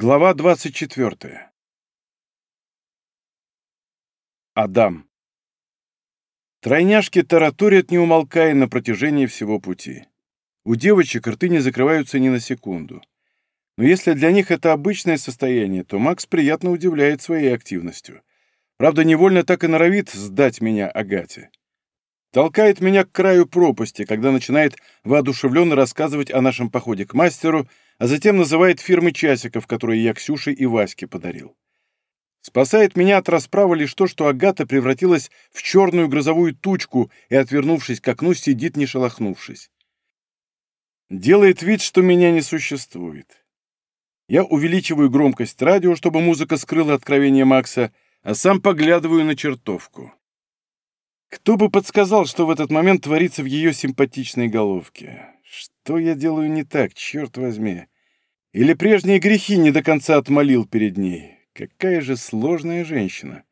Глава 24. Адам. Тройняшки тараторят, не умолкая на протяжении всего пути. У девочек рты не закрываются ни на секунду. Но если для них это обычное состояние, то Макс приятно удивляет своей активностью. Правда, невольно так и норовит сдать меня Агате. Толкает меня к краю пропасти, когда начинает воодушевленно рассказывать о нашем походе к мастеру, а затем называет фирмы часиков, которые я Ксюше и Ваське подарил. Спасает меня от расправы лишь то, что Агата превратилась в черную грозовую тучку и, отвернувшись к окну, сидит, не шелохнувшись. Делает вид, что меня не существует. Я увеличиваю громкость радио, чтобы музыка скрыла откровение Макса, а сам поглядываю на чертовку. Кто бы подсказал, что в этот момент творится в ее симпатичной головке? Что я делаю не так, черт возьми? Или прежние грехи не до конца отмолил перед ней? Какая же сложная женщина.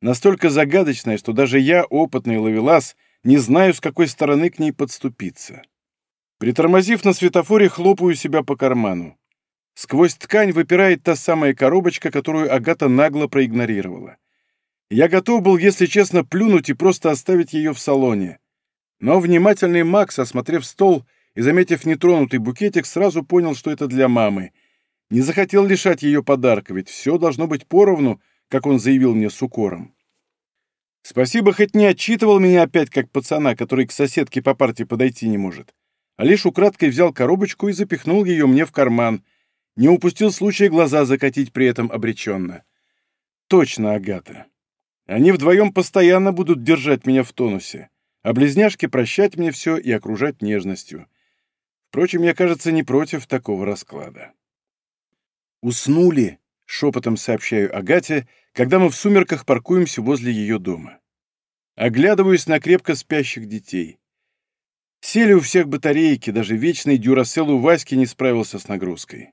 Настолько загадочная, что даже я, опытный ловелас, не знаю, с какой стороны к ней подступиться. Притормозив на светофоре, хлопаю себя по карману. Сквозь ткань выпирает та самая коробочка, которую Агата нагло проигнорировала. Я готов был, если честно, плюнуть и просто оставить ее в салоне. Но внимательный Макс, осмотрев стол и заметив нетронутый букетик, сразу понял, что это для мамы. Не захотел лишать ее подарка, ведь все должно быть поровну, как он заявил мне с укором. Спасибо, хоть не отчитывал меня опять как пацана, который к соседке по парте подойти не может, а лишь украдкой взял коробочку и запихнул ее мне в карман. Не упустил случая глаза закатить при этом обреченно. Точно, Агата. Они вдвоем постоянно будут держать меня в тонусе, а близняшки прощать мне все и окружать нежностью. Впрочем, я, кажется, не против такого расклада. «Уснули», — шепотом сообщаю Агате, когда мы в сумерках паркуемся возле ее дома. Оглядываюсь на крепко спящих детей. Сели у всех батарейки, даже вечный дюрасел у Васьки не справился с нагрузкой.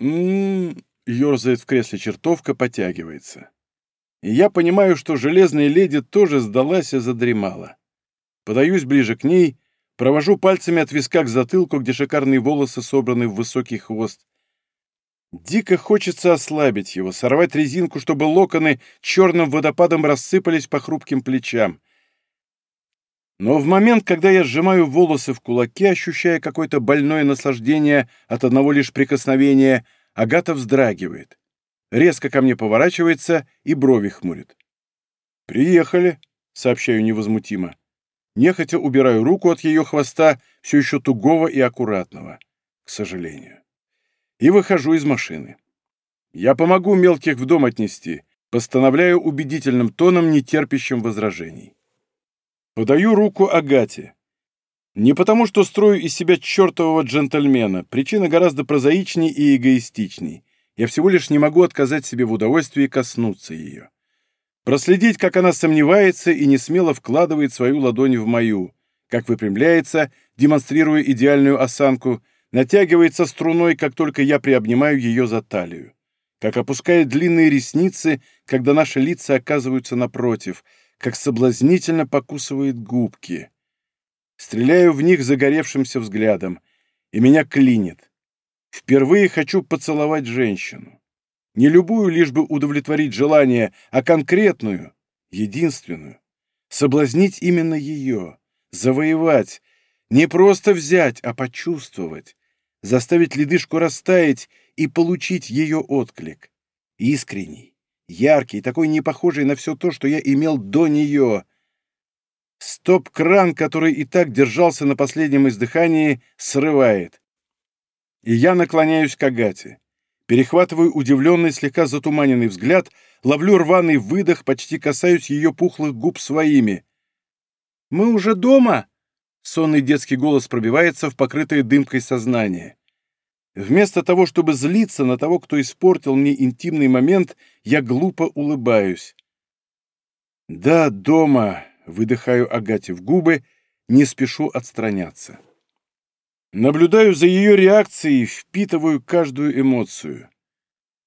«М-м-м», ерзает в кресле чертовка, потягивается и я понимаю, что железная леди тоже сдалась и задремала. Подаюсь ближе к ней, провожу пальцами от виска к затылку, где шикарные волосы собраны в высокий хвост. Дико хочется ослабить его, сорвать резинку, чтобы локоны черным водопадом рассыпались по хрупким плечам. Но в момент, когда я сжимаю волосы в кулаке, ощущая какое-то больное наслаждение от одного лишь прикосновения, Агата вздрагивает резко ко мне поворачивается и брови хмурит. «Приехали», — сообщаю невозмутимо. Нехотя убираю руку от ее хвоста, все еще тугого и аккуратного, к сожалению. И выхожу из машины. Я помогу мелких в дом отнести, постановляю убедительным тоном, не терпящим возражений. Подаю руку Агате. Не потому, что строю из себя чертового джентльмена, причина гораздо прозаичней и эгоистичней. Я всего лишь не могу отказать себе в удовольствии коснуться ее. Проследить, как она сомневается и не смело вкладывает свою ладонь в мою, как выпрямляется, демонстрируя идеальную осанку, натягивается струной, как только я приобнимаю ее за талию, как опускает длинные ресницы, когда наши лица оказываются напротив, как соблазнительно покусывает губки. Стреляю в них загоревшимся взглядом, и меня клинит. Впервые хочу поцеловать женщину. Не любую, лишь бы удовлетворить желание, а конкретную, единственную. Соблазнить именно ее, завоевать, не просто взять, а почувствовать, заставить ледышку растаять и получить ее отклик. Искренний, яркий, такой не похожий на все то, что я имел до нее. Стоп-кран, который и так держался на последнем издыхании, срывает и я наклоняюсь к Агате. Перехватываю удивленный, слегка затуманенный взгляд, ловлю рваный выдох, почти касаюсь ее пухлых губ своими. «Мы уже дома?» Сонный детский голос пробивается в покрытое дымкой сознание. Вместо того, чтобы злиться на того, кто испортил мне интимный момент, я глупо улыбаюсь. «Да, дома», — выдыхаю Агате в губы, не спешу отстраняться. Наблюдаю за ее реакцией, впитываю каждую эмоцию.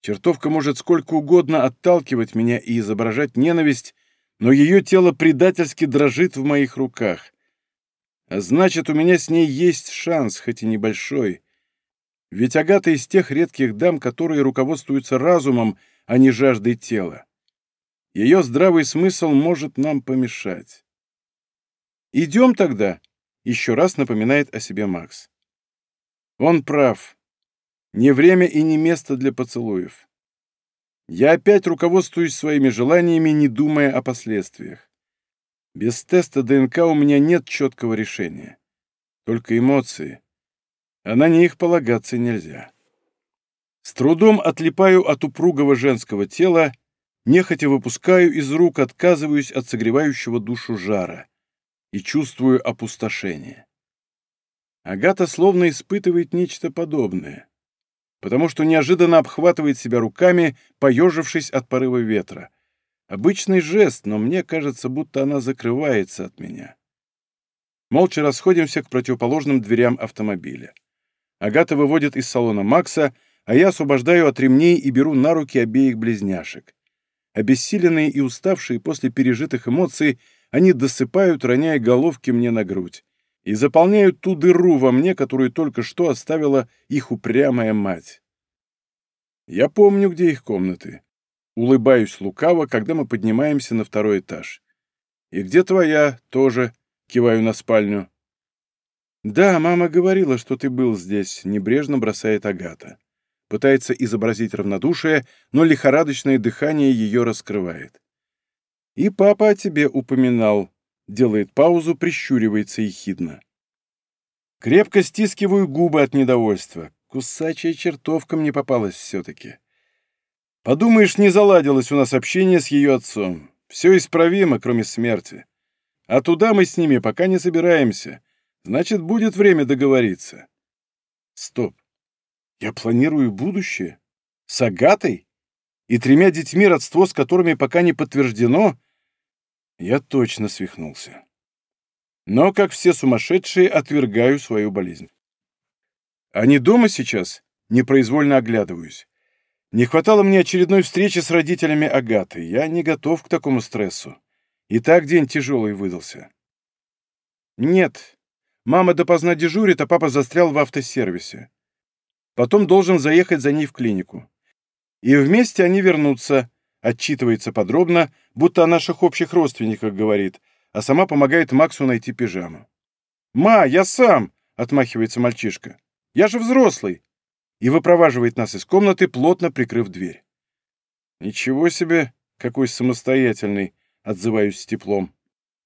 Чертовка может сколько угодно отталкивать меня и изображать ненависть, но ее тело предательски дрожит в моих руках. А значит, у меня с ней есть шанс, хоть и небольшой. Ведь Агата из тех редких дам, которые руководствуются разумом, а не жаждой тела. Ее здравый смысл может нам помешать. «Идем тогда», — еще раз напоминает о себе Макс. Он прав. Не время и не место для поцелуев. Я опять руководствуюсь своими желаниями, не думая о последствиях. Без теста ДНК у меня нет четкого решения. Только эмоции. А на них полагаться нельзя. С трудом отлипаю от упругого женского тела, нехотя выпускаю из рук, отказываюсь от согревающего душу жара и чувствую опустошение. Агата словно испытывает нечто подобное, потому что неожиданно обхватывает себя руками, поежившись от порыва ветра. Обычный жест, но мне кажется, будто она закрывается от меня. Молча расходимся к противоположным дверям автомобиля. Агата выводит из салона Макса, а я освобождаю от ремней и беру на руки обеих близняшек. Обессиленные и уставшие после пережитых эмоций, они досыпают, роняя головки мне на грудь, и заполняют ту дыру во мне, которую только что оставила их упрямая мать. Я помню, где их комнаты. Улыбаюсь лукаво, когда мы поднимаемся на второй этаж. «И где твоя?» — тоже. Киваю на спальню. «Да, мама говорила, что ты был здесь», — небрежно бросает Агата. Пытается изобразить равнодушие, но лихорадочное дыхание ее раскрывает. «И папа о тебе упоминал», — делает паузу, прищуривается ехидно. Крепко стискиваю губы от недовольства. Кусачая чертовка мне попалась все-таки. Подумаешь, не заладилось у нас общение с ее отцом. Все исправимо, кроме смерти. А туда мы с ними пока не собираемся. Значит, будет время договориться. Стоп. Я планирую будущее? С Агатой? И тремя детьми, родство с которыми пока не подтверждено? Я точно свихнулся. Но, как все сумасшедшие, отвергаю свою болезнь. Они дома сейчас? Непроизвольно оглядываюсь. Не хватало мне очередной встречи с родителями Агаты. Я не готов к такому стрессу. И так день тяжелый выдался. Нет, Мама допоздна дежурит, а папа застрял в автосервисе. Потом должен заехать за ней в клинику. И вместе они вернутся, отчитывается подробно, будто о наших общих родственниках говорит, а сама помогает Максу найти пижаму. «Ма, я сам!» — отмахивается мальчишка. «Я же взрослый!» И выпроваживает нас из комнаты, плотно прикрыв дверь. «Ничего себе, какой самостоятельный!» — отзываюсь с теплом.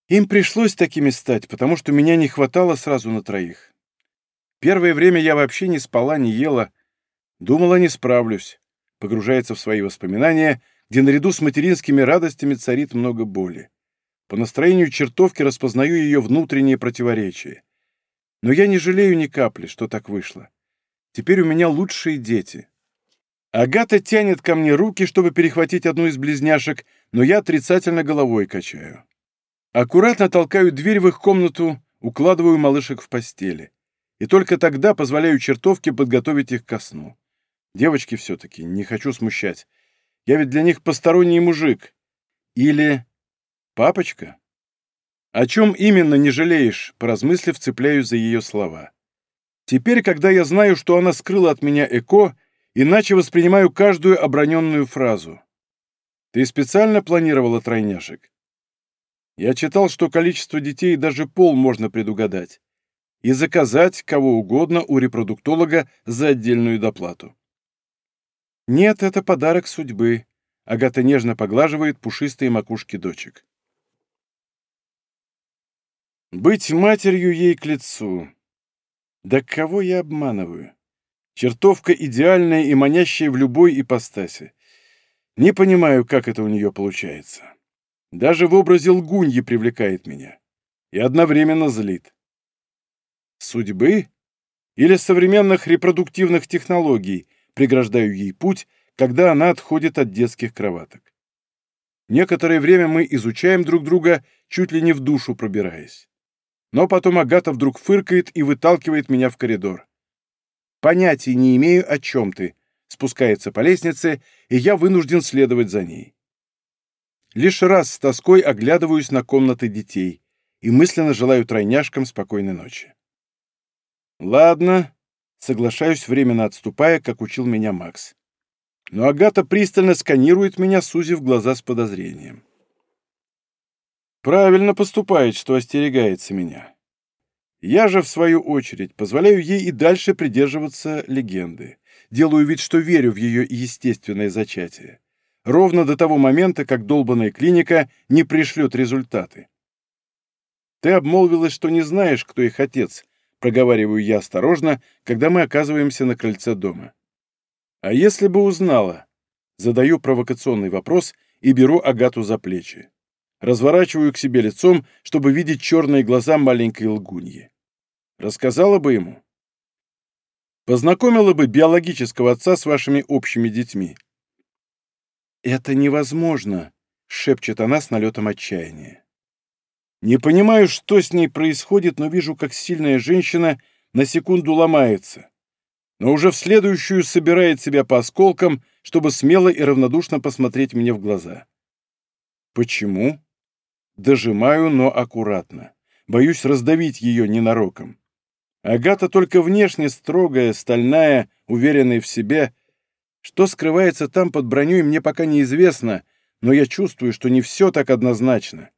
Им пришлось такими стать, потому что меня не хватало сразу на троих. Первое время я вообще не спала, не ела. Думала, не справлюсь. Погружается в свои воспоминания, где наряду с материнскими радостями царит много боли. По настроению чертовки распознаю ее внутренние противоречия. Но я не жалею ни капли, что так вышло. Теперь у меня лучшие дети. Агата тянет ко мне руки, чтобы перехватить одну из близняшек, но я отрицательно головой качаю. Аккуратно толкаю дверь в их комнату, укладываю малышек в постели. И только тогда позволяю чертовке подготовить их ко сну. Девочки все-таки, не хочу смущать. Я ведь для них посторонний мужик. Или... Папочка? О чем именно не жалеешь, поразмыслив, цепляюсь за ее слова. Теперь, когда я знаю, что она скрыла от меня ЭКО, иначе воспринимаю каждую оброненную фразу. Ты специально планировала тройняшек? Я читал, что количество детей даже пол можно предугадать и заказать кого угодно у репродуктолога за отдельную доплату. Нет, это подарок судьбы. Агата нежно поглаживает пушистые макушки дочек. Быть матерью ей к лицу. Да кого я обманываю? Чертовка идеальная и манящая в любой ипостаси. Не понимаю, как это у нее получается. Даже в образе лгуньи привлекает меня. И одновременно злит. Судьбы или современных репродуктивных технологий преграждаю ей путь, когда она отходит от детских кроваток. Некоторое время мы изучаем друг друга, чуть ли не в душу пробираясь. Но потом Агата вдруг фыркает и выталкивает меня в коридор. Понятия не имею, о чем ты. Спускается по лестнице, и я вынужден следовать за ней. Лишь раз с тоской оглядываюсь на комнаты детей и мысленно желаю тройняшкам спокойной ночи. Ладно, Соглашаюсь, временно отступая, как учил меня Макс. Но Агата пристально сканирует меня, сузив глаза с подозрением. Правильно поступает, что остерегается меня. Я же, в свою очередь, позволяю ей и дальше придерживаться легенды. Делаю вид, что верю в ее естественное зачатие. Ровно до того момента, как долбанная клиника не пришлет результаты. Ты обмолвилась, что не знаешь, кто их отец, проговариваю я осторожно, когда мы оказываемся на крыльце дома. А если бы узнала? Задаю провокационный вопрос и беру Агату за плечи. Разворачиваю к себе лицом, чтобы видеть черные глаза маленькой лгуньи. Рассказала бы ему? Познакомила бы биологического отца с вашими общими детьми. «Это невозможно», — шепчет она с налетом отчаяния. Не понимаю, что с ней происходит, но вижу, как сильная женщина на секунду ломается, но уже в следующую собирает себя по осколкам, чтобы смело и равнодушно посмотреть мне в глаза. Почему? Дожимаю, но аккуратно. Боюсь раздавить ее ненароком. Агата только внешне строгая, стальная, уверенная в себе. Что скрывается там под броней, мне пока неизвестно, но я чувствую, что не все так однозначно.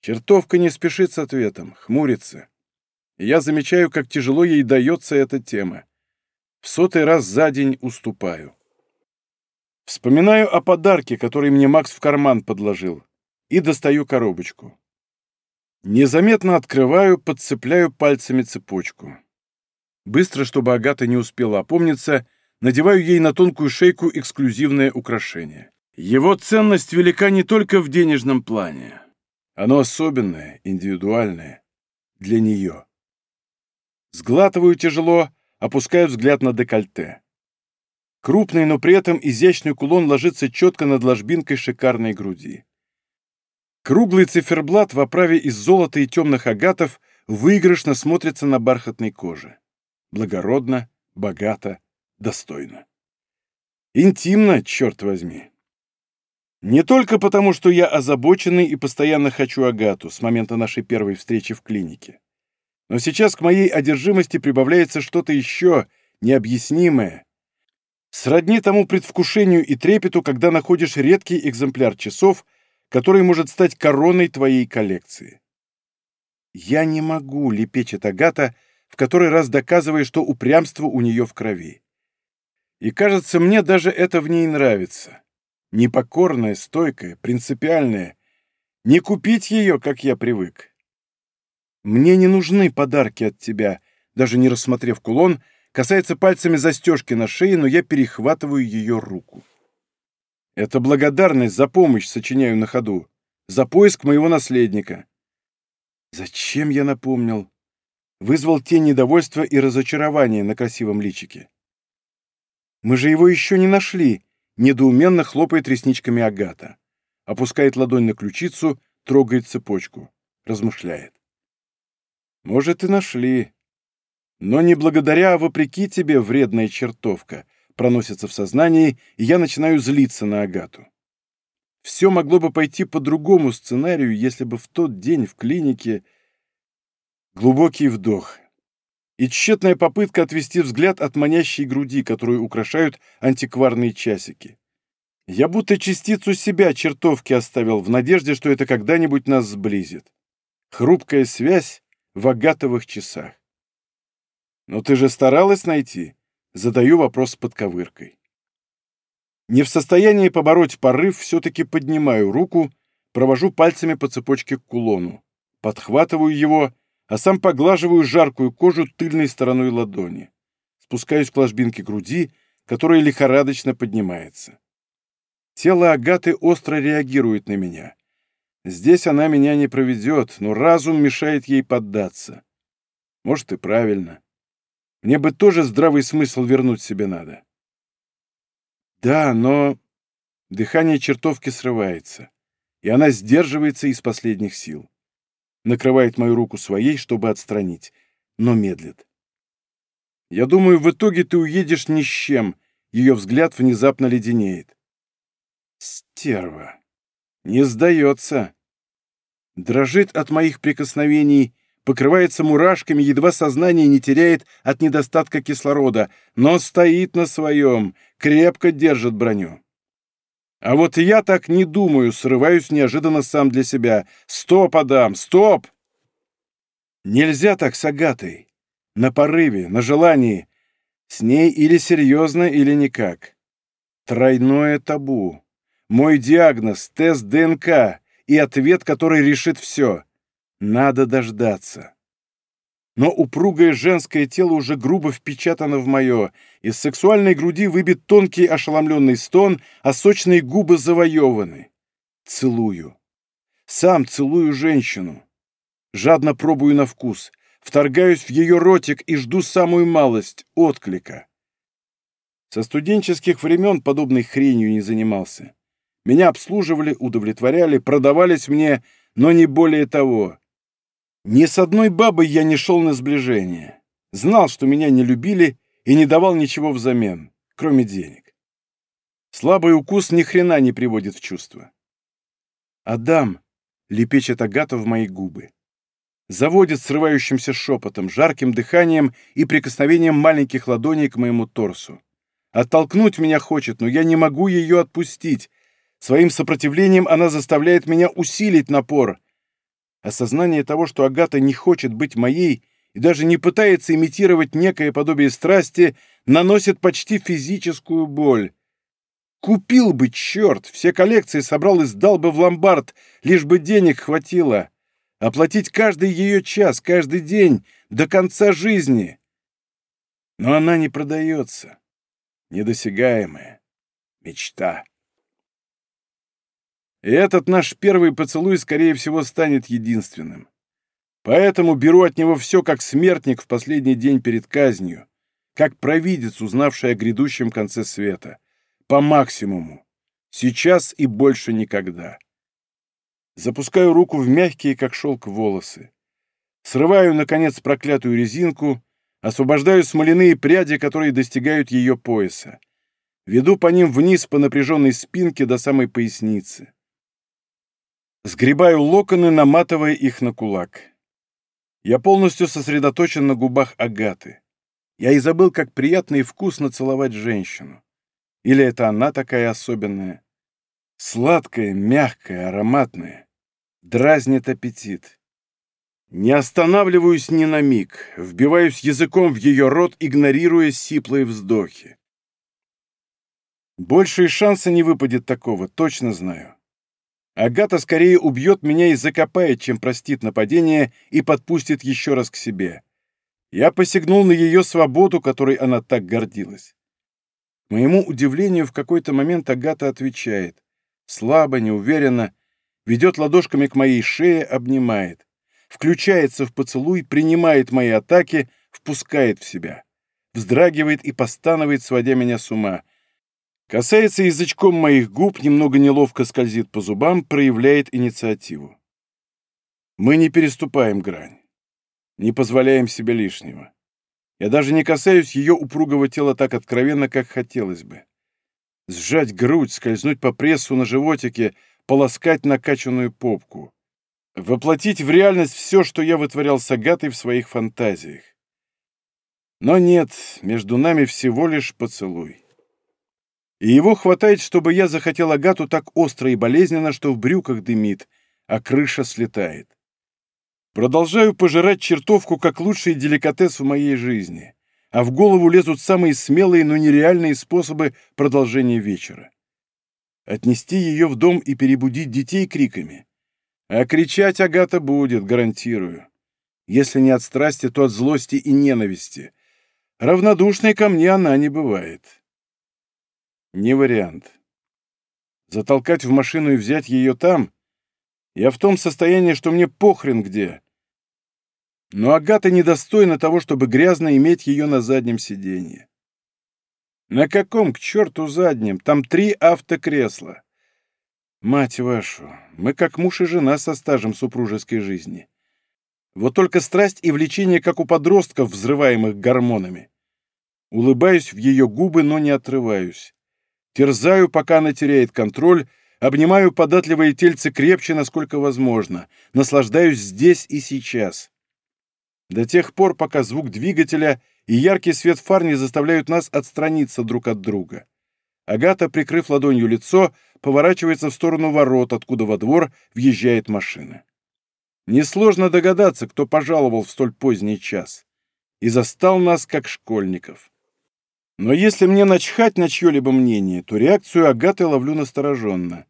Чертовка не спешит с ответом, хмурится. И я замечаю, как тяжело ей дается эта тема. В сотый раз за день уступаю. Вспоминаю о подарке, который мне Макс в карман подложил, и достаю коробочку. Незаметно открываю, подцепляю пальцами цепочку. Быстро, чтобы Агата не успела опомниться, надеваю ей на тонкую шейку эксклюзивное украшение. Его ценность велика не только в денежном плане. Оно особенное, индивидуальное. Для нее. Сглатываю тяжело, опускаю взгляд на декольте. Крупный, но при этом изящный кулон ложится четко над ложбинкой шикарной груди. Круглый циферблат в оправе из золота и темных агатов выигрышно смотрится на бархатной коже. Благородно, богато, достойно. Интимно, черт возьми. Не только потому, что я озабоченный и постоянно хочу Агату с момента нашей первой встречи в клинике. Но сейчас к моей одержимости прибавляется что-то еще необъяснимое. Сродни тому предвкушению и трепету, когда находишь редкий экземпляр часов, который может стать короной твоей коллекции. Я не могу, лепечет Агата, в который раз доказывая, что упрямство у нее в крови. И кажется, мне даже это в ней нравится непокорная, стойкая, принципиальная. Не купить ее, как я привык. Мне не нужны подарки от тебя, даже не рассмотрев кулон, касается пальцами застежки на шее, но я перехватываю ее руку. Это благодарность за помощь, сочиняю на ходу, за поиск моего наследника. Зачем я напомнил? Вызвал тень недовольства и разочарования на красивом личике. Мы же его еще не нашли, Недоуменно хлопает ресничками Агата. Опускает ладонь на ключицу, трогает цепочку. Размышляет. Может, и нашли. Но не благодаря, а вопреки тебе, вредная чертовка, проносится в сознании, и я начинаю злиться на Агату. Все могло бы пойти по другому сценарию, если бы в тот день в клинике... Глубокий вдох и тщетная попытка отвести взгляд от манящей груди, которую украшают антикварные часики. Я будто частицу себя чертовки оставил в надежде, что это когда-нибудь нас сблизит. Хрупкая связь в агатовых часах. «Но ты же старалась найти?» Задаю вопрос с подковыркой. Не в состоянии побороть порыв, все-таки поднимаю руку, провожу пальцами по цепочке к кулону, подхватываю его а сам поглаживаю жаркую кожу тыльной стороной ладони. Спускаюсь к ложбинке груди, которая лихорадочно поднимается. Тело Агаты остро реагирует на меня. Здесь она меня не проведет, но разум мешает ей поддаться. Может, и правильно. Мне бы тоже здравый смысл вернуть себе надо. Да, но... Дыхание чертовки срывается, и она сдерживается из последних сил накрывает мою руку своей, чтобы отстранить, но медлит. «Я думаю, в итоге ты уедешь ни с чем», — ее взгляд внезапно леденеет. «Стерва! Не сдается!» Дрожит от моих прикосновений, покрывается мурашками, едва сознание не теряет от недостатка кислорода, но стоит на своем, крепко держит броню. А вот я так не думаю, срываюсь неожиданно сам для себя. Стоп, Адам, стоп! Нельзя так с Агатой. На порыве, на желании. С ней или серьезно, или никак. Тройное табу. Мой диагноз, тест ДНК и ответ, который решит все. Надо дождаться. Но упругое женское тело уже грубо впечатано в мое, из сексуальной груди выбит тонкий ошеломленный стон, а сочные губы завоеваны. Целую. Сам целую женщину. Жадно пробую на вкус, вторгаюсь в ее ротик и жду самую малость — отклика. Со студенческих времен подобной хренью не занимался. Меня обслуживали, удовлетворяли, продавались мне, но не более того. Ни с одной бабой я не шел на сближение. Знал, что меня не любили и не давал ничего взамен, кроме денег. Слабый укус ни хрена не приводит в чувство. «Адам!» — лепечет Агата в мои губы. Заводит срывающимся шепотом, жарким дыханием и прикосновением маленьких ладоней к моему торсу. Оттолкнуть меня хочет, но я не могу ее отпустить. Своим сопротивлением она заставляет меня усилить напор — Осознание того, что Агата не хочет быть моей и даже не пытается имитировать некое подобие страсти, наносит почти физическую боль. Купил бы, черт, все коллекции собрал и сдал бы в ломбард, лишь бы денег хватило. Оплатить каждый ее час, каждый день, до конца жизни. Но она не продается. Недосягаемая. Мечта. И этот наш первый поцелуй, скорее всего, станет единственным. Поэтому беру от него все как смертник в последний день перед казнью, как провидец, узнавший о грядущем конце света. По максимуму. Сейчас и больше никогда. Запускаю руку в мягкие, как шелк, волосы. Срываю, наконец, проклятую резинку, освобождаю смоляные пряди, которые достигают ее пояса. Веду по ним вниз по напряженной спинке до самой поясницы. Сгребаю локоны, наматывая их на кулак. Я полностью сосредоточен на губах Агаты. Я и забыл, как приятно и вкусно целовать женщину. Или это она такая особенная? Сладкая, мягкая, ароматная. Дразнит аппетит. Не останавливаюсь ни на миг, вбиваюсь языком в ее рот, игнорируя сиплые вздохи. Больше и шанса не выпадет такого, точно знаю. Агата скорее убьет меня и закопает, чем простит нападение и подпустит еще раз к себе. Я посягнул на ее свободу, которой она так гордилась. К моему удивлению, в какой-то момент Агата отвечает. Слабо, неуверенно, ведет ладошками к моей шее, обнимает. Включается в поцелуй, принимает мои атаки, впускает в себя. Вздрагивает и постанывает, сводя меня с ума. Касается язычком моих губ, немного неловко скользит по зубам, проявляет инициативу. Мы не переступаем грань. Не позволяем себе лишнего. Я даже не касаюсь ее упругого тела так откровенно, как хотелось бы. Сжать грудь, скользнуть по прессу на животике, полоскать накачанную попку. Воплотить в реальность все, что я вытворял с Агатой в своих фантазиях. Но нет, между нами всего лишь поцелуй. И его хватает, чтобы я захотел Агату так остро и болезненно, что в брюках дымит, а крыша слетает. Продолжаю пожирать чертовку как лучший деликатес в моей жизни, а в голову лезут самые смелые, но нереальные способы продолжения вечера. Отнести ее в дом и перебудить детей криками. А кричать Агата будет, гарантирую. Если не от страсти, то от злости и ненависти. Равнодушной ко мне она не бывает. Не вариант. Затолкать в машину и взять ее там? Я в том состоянии, что мне похрен где. Но Агата недостойна того, чтобы грязно иметь ее на заднем сиденье. На каком, к черту, заднем? Там три автокресла. Мать вашу, мы как муж и жена со стажем супружеской жизни. Вот только страсть и влечение, как у подростков, взрываемых гормонами. Улыбаюсь в ее губы, но не отрываюсь. Терзаю, пока она теряет контроль, обнимаю податливые тельце крепче, насколько возможно, наслаждаюсь здесь и сейчас. До тех пор, пока звук двигателя и яркий свет фар не заставляют нас отстраниться друг от друга. Агата, прикрыв ладонью лицо, поворачивается в сторону ворот, откуда во двор въезжает машина. Несложно догадаться, кто пожаловал в столь поздний час. И застал нас, как школьников. Но если мне начхать на чье-либо мнение, то реакцию Агаты ловлю настороженно.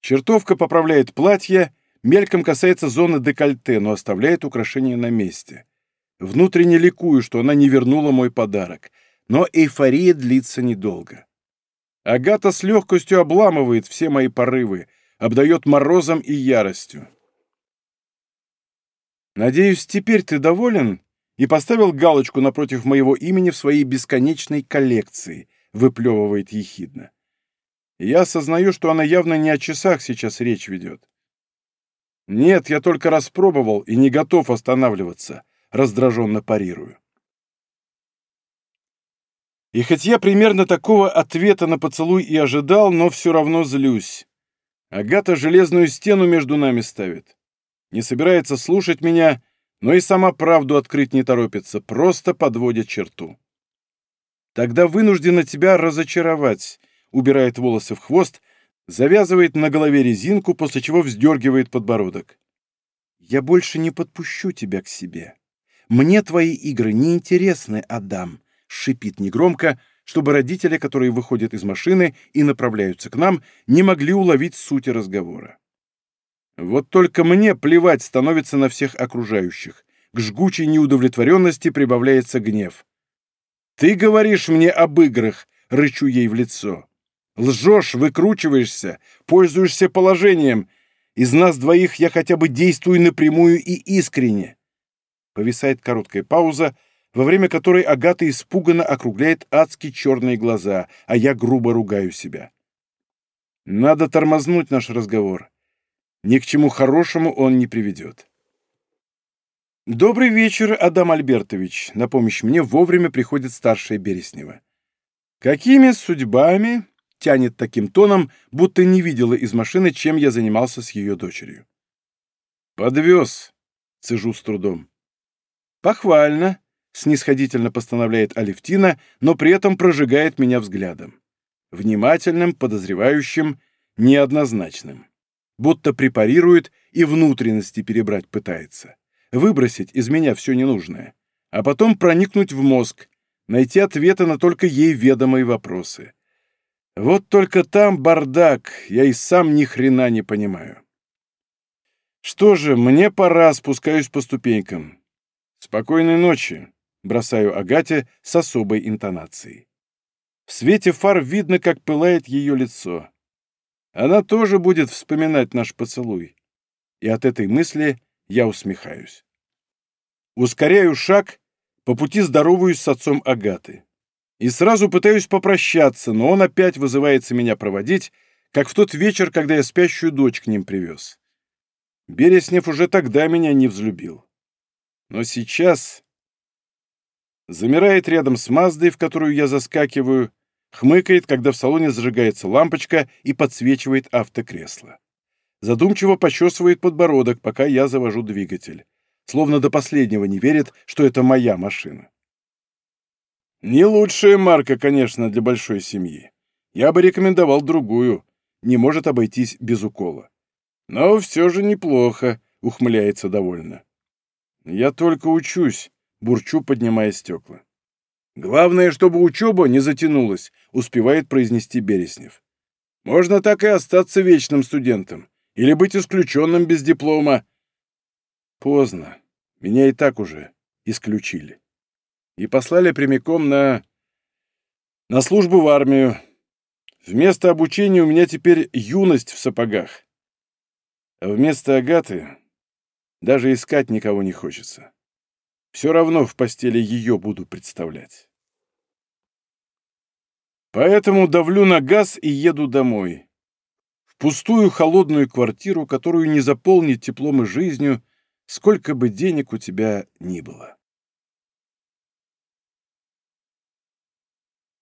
Чертовка поправляет платье, мельком касается зоны декольте, но оставляет украшение на месте. Внутренне ликую, что она не вернула мой подарок, но эйфория длится недолго. Агата с легкостью обламывает все мои порывы, обдает морозом и яростью. «Надеюсь, теперь ты доволен?» И поставил галочку напротив моего имени в своей бесконечной коллекции, выплевывает ехидно. Я осознаю, что она явно не о часах сейчас речь ведет. Нет, я только распробовал и не готов останавливаться, раздраженно парирую. И хоть я примерно такого ответа на поцелуй и ожидал, но все равно злюсь. Агата железную стену между нами ставит. Не собирается слушать меня но и сама правду открыть не торопится, просто подводит черту. Тогда вынуждена тебя разочаровать, убирает волосы в хвост, завязывает на голове резинку, после чего вздергивает подбородок. Я больше не подпущу тебя к себе. Мне твои игры не интересны, Адам, шипит негромко, чтобы родители, которые выходят из машины и направляются к нам, не могли уловить сути разговора. Вот только мне плевать становится на всех окружающих. К жгучей неудовлетворенности прибавляется гнев. «Ты говоришь мне об играх!» — рычу ей в лицо. «Лжешь, выкручиваешься, пользуешься положением. Из нас двоих я хотя бы действую напрямую и искренне». Повисает короткая пауза, во время которой Агата испуганно округляет адски черные глаза, а я грубо ругаю себя. Надо тормознуть наш разговор. Ни к чему хорошему он не приведет. «Добрый вечер, Адам Альбертович!» На помощь мне вовремя приходит старшая Береснева. «Какими судьбами?» — тянет таким тоном, будто не видела из машины, чем я занимался с ее дочерью. «Подвез!» — цежу с трудом. «Похвально!» — снисходительно постановляет Алевтина, но при этом прожигает меня взглядом. Внимательным, подозревающим, неоднозначным будто препарирует и внутренности перебрать пытается. Выбросить из меня все ненужное. А потом проникнуть в мозг, найти ответы на только ей ведомые вопросы. Вот только там бардак, я и сам ни хрена не понимаю. Что же, мне пора, спускаюсь по ступенькам. Спокойной ночи, бросаю Агате с особой интонацией. В свете фар видно, как пылает ее лицо. Она тоже будет вспоминать наш поцелуй. И от этой мысли я усмехаюсь. Ускоряю шаг, по пути здороваюсь с отцом Агаты. И сразу пытаюсь попрощаться, но он опять вызывается меня проводить, как в тот вечер, когда я спящую дочь к ним привез. Береснев уже тогда меня не взлюбил. Но сейчас... Замирает рядом с Маздой, в которую я заскакиваю, Хмыкает, когда в салоне зажигается лампочка и подсвечивает автокресло. Задумчиво почесывает подбородок, пока я завожу двигатель. Словно до последнего не верит, что это моя машина. Не лучшая марка, конечно, для большой семьи. Я бы рекомендовал другую. Не может обойтись без укола. Но все же неплохо, ухмыляется довольно. Я только учусь, бурчу, поднимая стекла. Главное, чтобы учеба не затянулась, успевает произнести Береснев. Можно так и остаться вечным студентом. Или быть исключенным без диплома. Поздно. Меня и так уже исключили. И послали прямиком на... на службу в армию. Вместо обучения у меня теперь юность в сапогах. А вместо Агаты даже искать никого не хочется. Все равно в постели ее буду представлять. Поэтому давлю на газ и еду домой. В пустую холодную квартиру, которую не заполнить теплом и жизнью, сколько бы денег у тебя ни было.